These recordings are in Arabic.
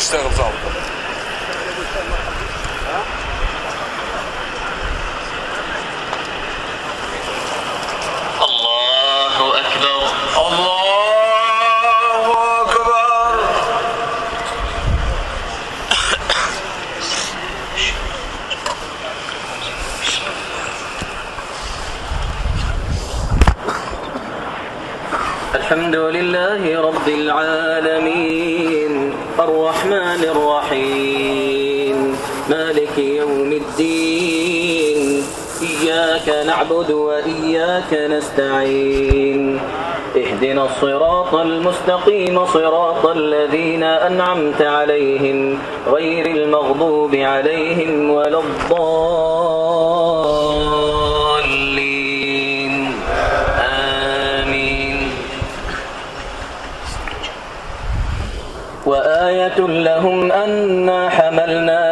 sterft dan. وإياك نستعين. اهدنا الصراط المستقيم صراط الذين أنعمت عليهم غير المغضوب عليهم ولا الضالين. آمين. وآية لهم أنا حملنا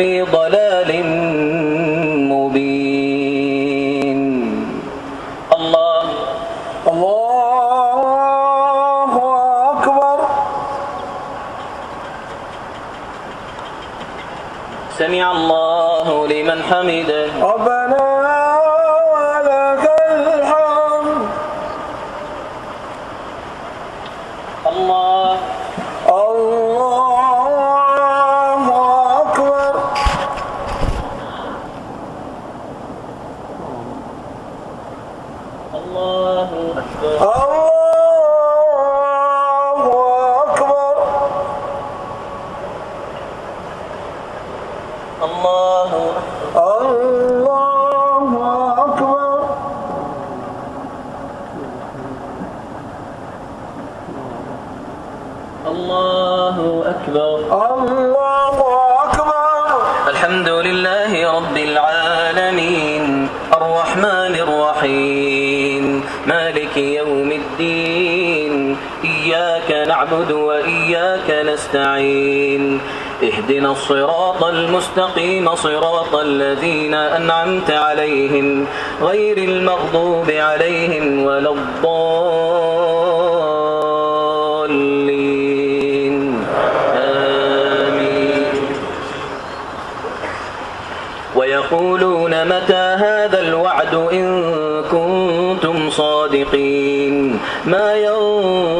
في ضلال مبين. الله. الله أكبر. سمع الله لمن حمده. ربنا نعبد وإياك نستعين. اهدنا الصراط المستقيم صراط الذين أنعمت عليهم غير المغضوب عليهم ولا الضالين. آمين. ويقولون متى هذا الوعد إن كنتم صادقين؟ ما ينظرون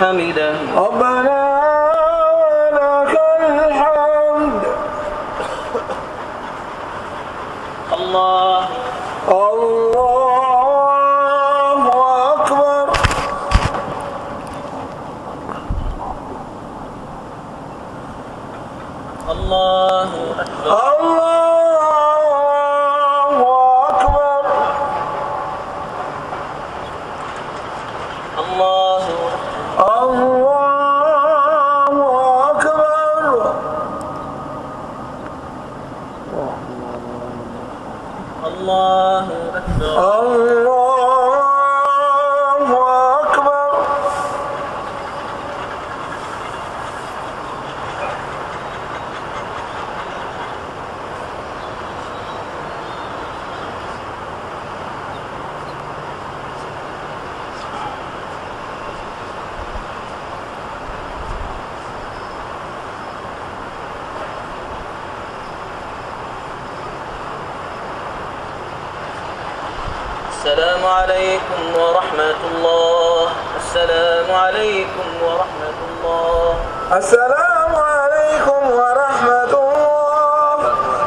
حمده ربنا ولك الحمد الله الله السلام عليكم ورحمة الله السلام عليكم ورحمة الله السلام عليكم ورحمة الله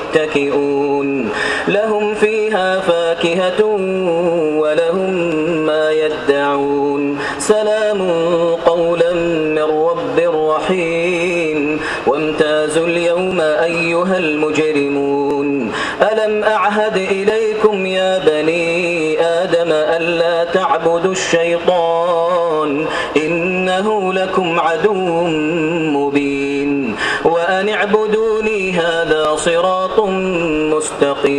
متكئون لهم فيها فاكهة ولهم ما يدعون. سلام قولا من رب رحيم. وامتازوا اليوم أيها المجرمون. ألم أعهد إليكم يا بني آدم ألا تعبدوا الشيطان؟ إنه لكم عدو مبين. وأن اعبدوني هذا صراط مستقيم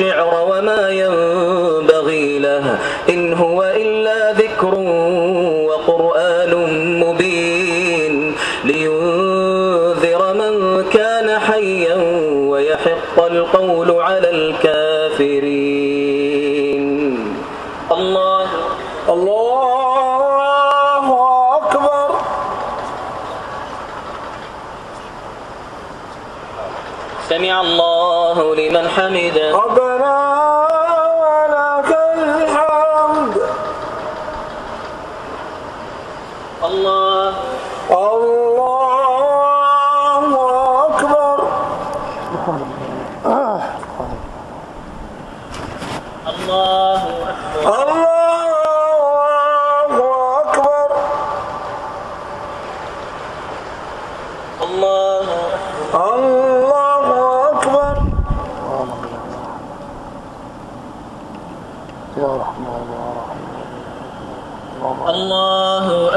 الشعر وما ينبغي له إن هو إلا ذكر وقرآن مبين لينذر من كان حيا ويحق القول على الكافرين الله الله أكبر سمع الله لمن حمده ربنا ولك الحمد الله الله أكبر الله أكبر الله أكبر الله أكبر الله أكبر الله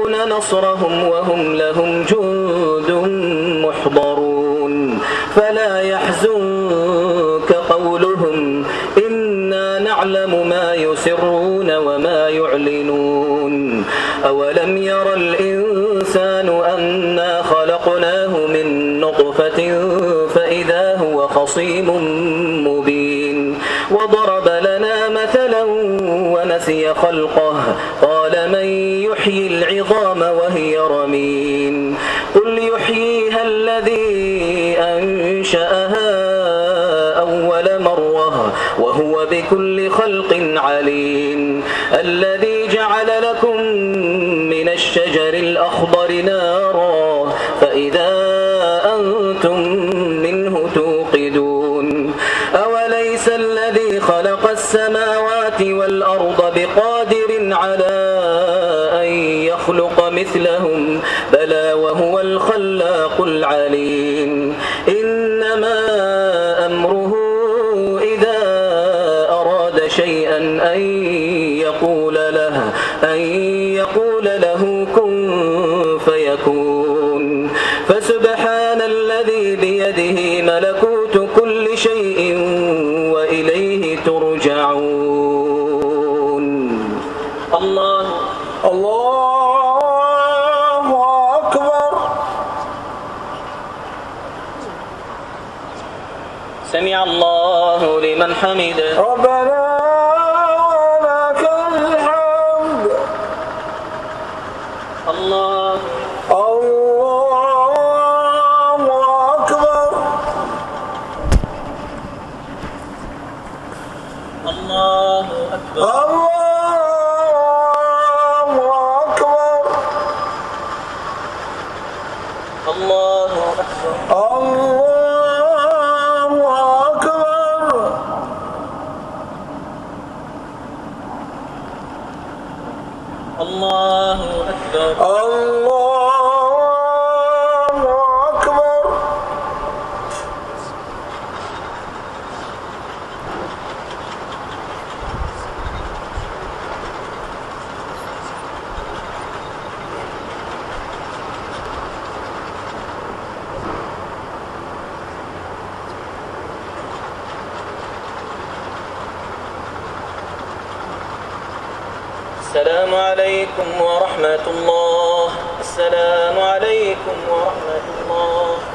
نصرهم وهم لهم جند محضرون. فلا يحزنك قولهم إنا نعلم ما يسرون وما يعلنون. أولم ير الإنسان أنا خلقناه من نطفة فإذا هو خصيم مبين. وضرب لنا مثلا ونسي خلقه العظام وهي رميم. قل يحييها الذي أنشأها أول مرة وهو بكل خلق عليم. الذي جعل لكم من الشجر الأخضر نارا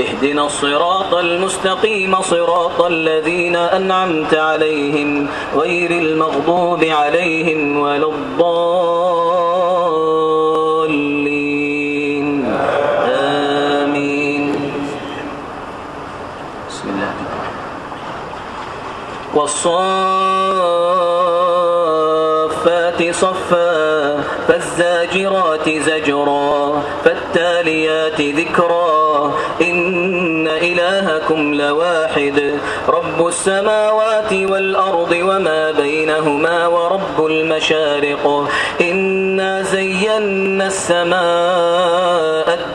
اهدنا الصراط المستقيم صراط الذين أنعمت عليهم غير المغضوب عليهم ولا الضالين. آمين. بسم الله. والصافات صفا فالزاجرات زجرا فالتاليات ذكرا إلهكم لواحد. رب السماوات والأرض وما بينهما ورب المشارق. إنا زينا السماء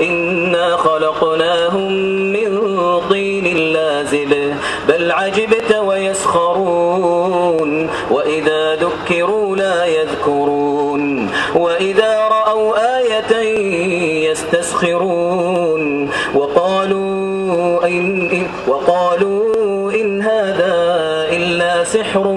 إنا خلقناهم من طين لازب بل عجبت ويسخرون وإذا ذكروا لا يذكرون وإذا رأوا آية يستسخرون. وقالوا إن, وقالوا إن هذا إلا سحر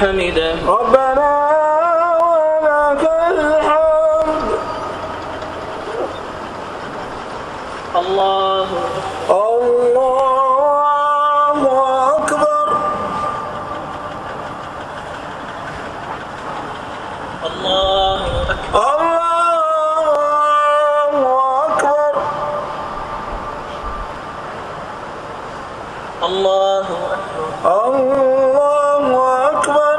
حمده ربنا ولك الحمد الله الله أكبر الله أكبر الله أكبر الله أكبر الله أكبر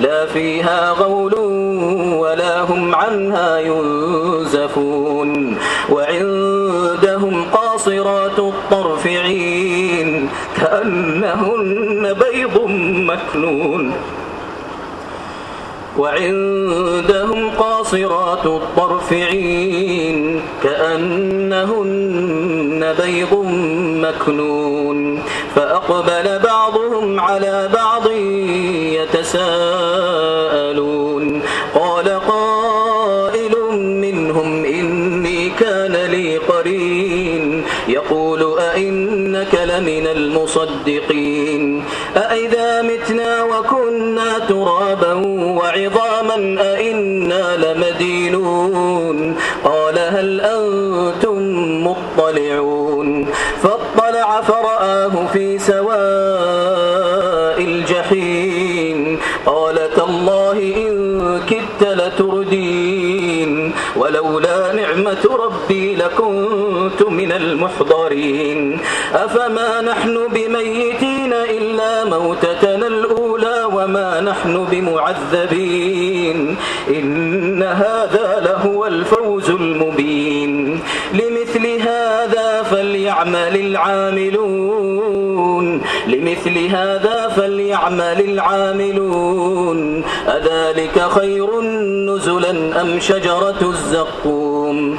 لا فيها غول ولا هم عنها ينزفون. وعندهم قاصرات الطرف عين كأنهن بيض مكنون. وعندهم قاصرات الطرف عين كأنهن بيض مكنون. فأقبل بعضهم على بعض يتساءلون. قال قائل منهم إني كان لي قرين. يقول أئنك لمن المصدقين. أئذا متنا وكنا ترابا وعظاما ربي لكنت من المحضرين. أفما نحن بميتين إلا موتتنا الأولى وما نحن بمعذبين. إن هذا لهو الفوز المبين. لمثل هذا فليعمل العاملون. لمثل هذا فليعمل العاملون. أذلك خير نزلا أم شجرة الزقوم؟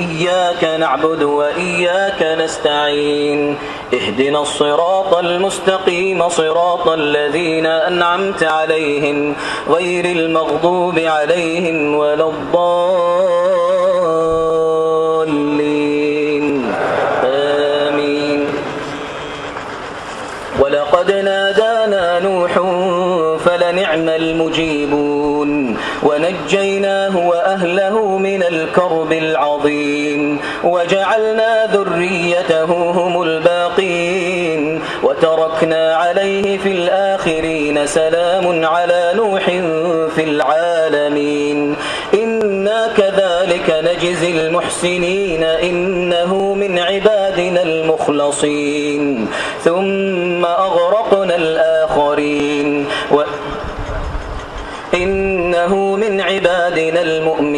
إياك نعبد وإياك نستعين. اهدنا الصراط المستقيم صراط الذين أنعمت عليهم غير المغضوب عليهم ولا الضالين. آمين. ولقد نادانا نوح فلنعم المجيبون. ونجيناه وأهله من الكرب العظيم. وجعلنا ذريته هم الباقين. وتركنا عليه في الآخرين سلام على نوح في العالمين. إنا كذلك نجزي المحسنين. إنه من عبادنا المخلصين. ثم أغرقنا الآخرين. و إنه من عبادنا المؤمنين.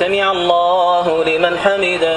سمع الله لمن حمده.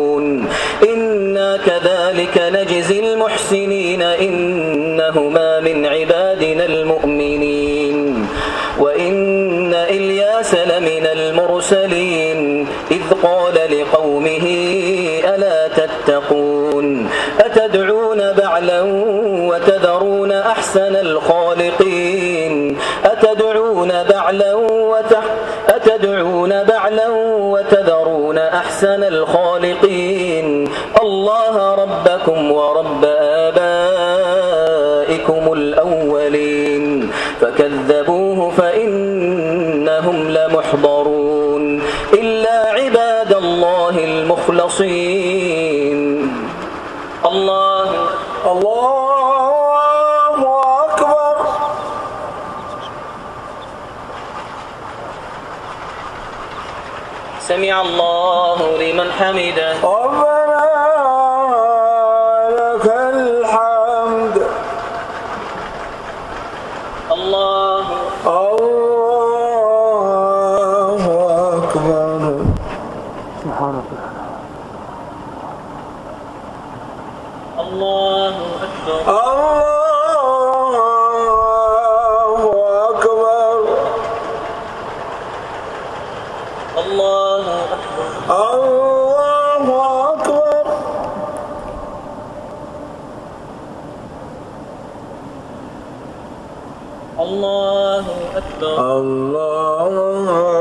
لمن المرسلين إذ قال لقومه ألا تتقون؟ أتدعون بعلا وتذرون أحسن الخالقين؟ أتدعون بعلا أتدعون بعلا وتذرون أحسن الخالقين؟ الله ربكم ورب آبائكم الأولين. فإنهم لمحضرون إلا عباد الله المخلصين. الله. الله أكبر. سمع الله لمن حمده ربنا لك الحمد الله الله أكبر الله أكبر الله أكبر الله أكبر الله أكبر الله أكبر. الله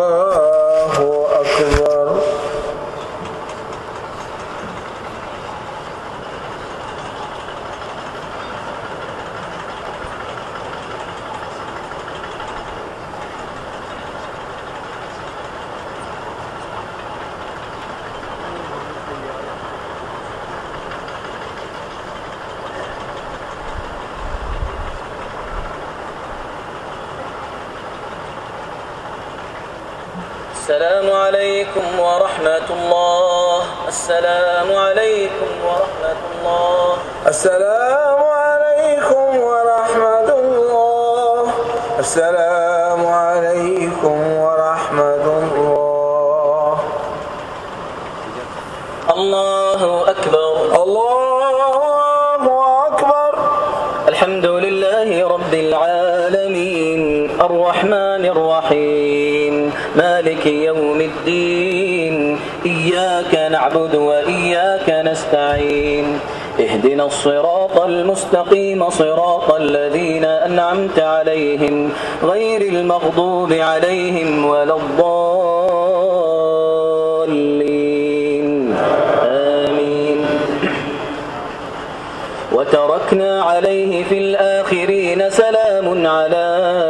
الرحيم. مالك يوم الدين. إياك نعبد وإياك نستعين. اهدنا الصراط المستقيم صراط الذين أنعمت عليهم غير المغضوب عليهم ولا الضالين. آمين. وتركنا عليه في الآخرين سلام على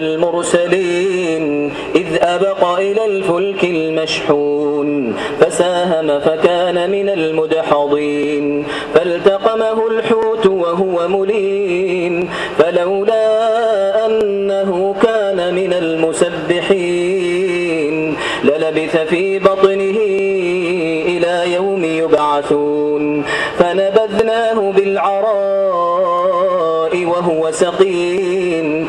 المرسلين إذ أبق إلى الفلك المشحون فساهم فكان من المدحضين فالتقمه الحوت وهو مليم فلولا أنه كان من المسبحين للبث في بطنه إلى يوم يبعثون فنبذناه بالعراء وهو سقيم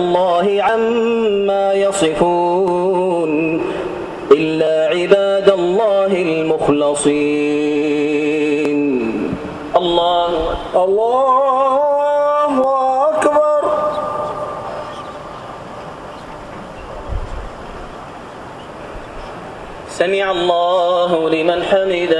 الله عما يصفون إلا عباد الله المخلصين. الله الله أكبر. سمع الله لمن حمده.